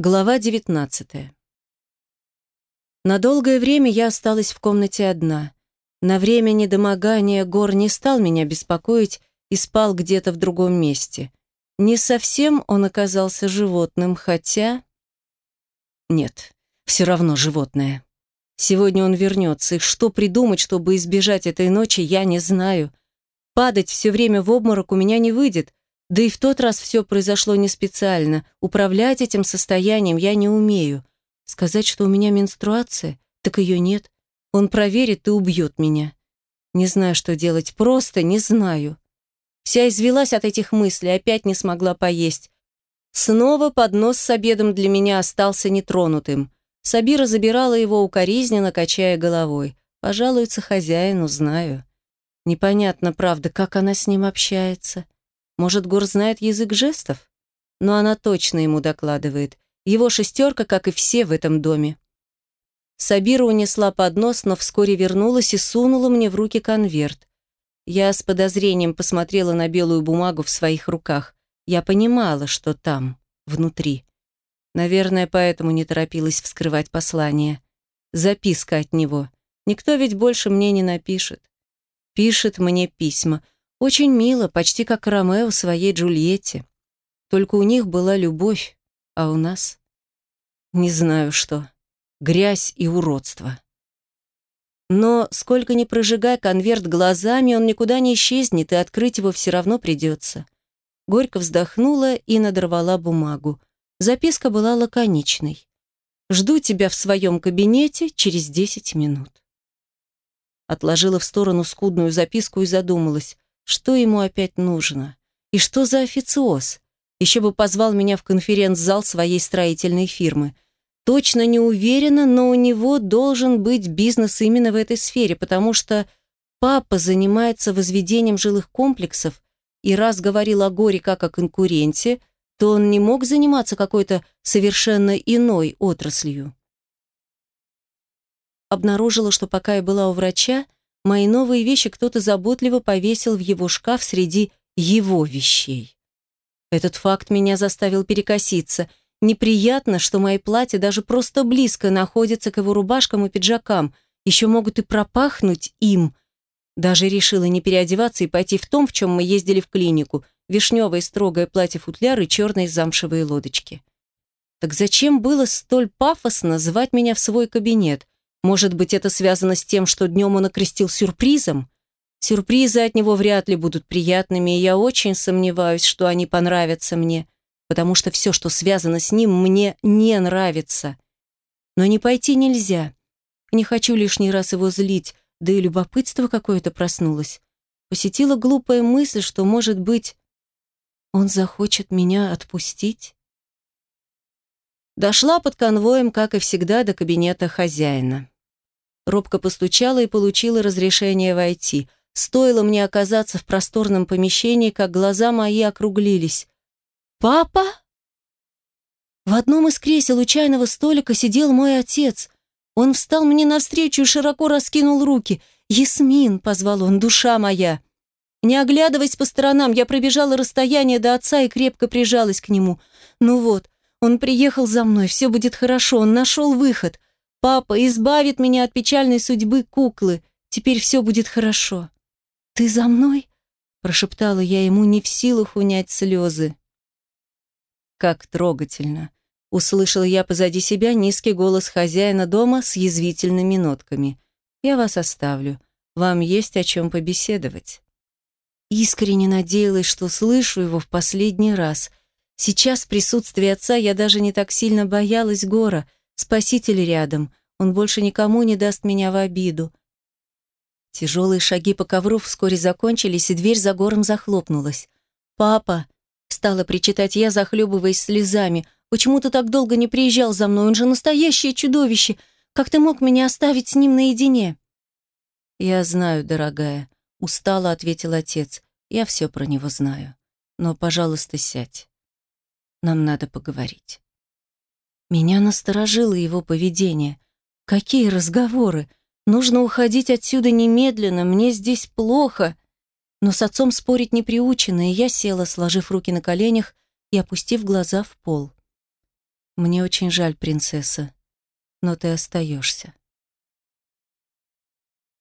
Глава 19 На долгое время я осталась в комнате одна. На время недомогания Гор не стал меня беспокоить и спал где-то в другом месте. Не совсем он оказался животным, хотя... Нет, все равно животное. Сегодня он вернется, и что придумать, чтобы избежать этой ночи, я не знаю. Падать все время в обморок у меня не выйдет, да и в тот раз все произошло не специально. Управлять этим состоянием я не умею. Сказать, что у меня менструация, так ее нет. Он проверит и убьет меня. Не знаю, что делать, просто не знаю. Вся извелась от этих мыслей, опять не смогла поесть. Снова поднос с обедом для меня остался нетронутым. Сабира забирала его укоризненно, качая головой. Пожалуется хозяину, знаю. Непонятно, правда, как она с ним общается. Может, Гор знает язык жестов? Но она точно ему докладывает. Его шестерка, как и все в этом доме. Сабира унесла поднос, но вскоре вернулась и сунула мне в руки конверт. Я с подозрением посмотрела на белую бумагу в своих руках. Я понимала, что там, внутри. Наверное, поэтому не торопилась вскрывать послание. Записка от него. Никто ведь больше мне не напишет. Пишет мне письма. Очень мило, почти как Ромео своей Джульетте. Только у них была любовь, а у нас... Не знаю что. Грязь и уродство. Но сколько ни прожигай конверт глазами, он никуда не исчезнет, и открыть его все равно придется. Горько вздохнула и надорвала бумагу. Записка была лаконичной. «Жду тебя в своем кабинете через десять минут». Отложила в сторону скудную записку и задумалась. Что ему опять нужно? И что за официоз? Еще бы позвал меня в конференц-зал своей строительной фирмы. Точно не уверена, но у него должен быть бизнес именно в этой сфере, потому что папа занимается возведением жилых комплексов, и раз говорил о горе как о конкуренте, то он не мог заниматься какой-то совершенно иной отраслью. Обнаружила, что пока я была у врача, Мои новые вещи кто-то заботливо повесил в его шкаф среди его вещей. Этот факт меня заставил перекоситься. Неприятно, что мои платья даже просто близко находятся к его рубашкам и пиджакам, еще могут и пропахнуть им. Даже решила не переодеваться и пойти в том, в чем мы ездили в клинику, вишневое строгое платье-футляр и черные замшевые лодочки. Так зачем было столь пафосно звать меня в свой кабинет? Может быть, это связано с тем, что днем он окрестил сюрпризом? Сюрпризы от него вряд ли будут приятными, и я очень сомневаюсь, что они понравятся мне, потому что все, что связано с ним, мне не нравится. Но не пойти нельзя. Не хочу лишний раз его злить, да и любопытство какое-то проснулось. Посетила глупая мысль, что, может быть, он захочет меня отпустить? Дошла под конвоем, как и всегда, до кабинета хозяина. Робко постучала и получила разрешение войти. Стоило мне оказаться в просторном помещении, как глаза мои округлились. «Папа?» В одном из кресел у чайного столика сидел мой отец. Он встал мне навстречу и широко раскинул руки. «Ясмин!» — позвал он, «душа моя!» Не оглядываясь по сторонам, я пробежала расстояние до отца и крепко прижалась к нему. «Ну вот, он приехал за мной, все будет хорошо, он нашел выход. Папа избавит меня от печальной судьбы куклы. Теперь все будет хорошо. Ты за мной? Прошептала я ему, не в силах унять слезы. Как трогательно. Услышал я позади себя низкий голос хозяина дома с язвительными нотками. «Я вас оставлю. Вам есть о чем побеседовать». Искренне надеялась, что слышу его в последний раз. Сейчас в присутствии отца я даже не так сильно боялась Гора. Спаситель рядом. Он больше никому не даст меня в обиду. Тяжелые шаги по ковру вскоре закончились, и дверь за гором захлопнулась. «Папа!» — стала причитать я, захлебываясь слезами. «Почему ты так долго не приезжал за мной? Он же настоящее чудовище! Как ты мог меня оставить с ним наедине?» «Я знаю, дорогая», — устало ответил отец. «Я все про него знаю. Но, пожалуйста, сядь». Нам надо поговорить. Меня насторожило его поведение. Какие разговоры? Нужно уходить отсюда немедленно, мне здесь плохо. Но с отцом спорить не приучена, и я села, сложив руки на коленях и опустив глаза в пол. Мне очень жаль, принцесса, но ты остаешься.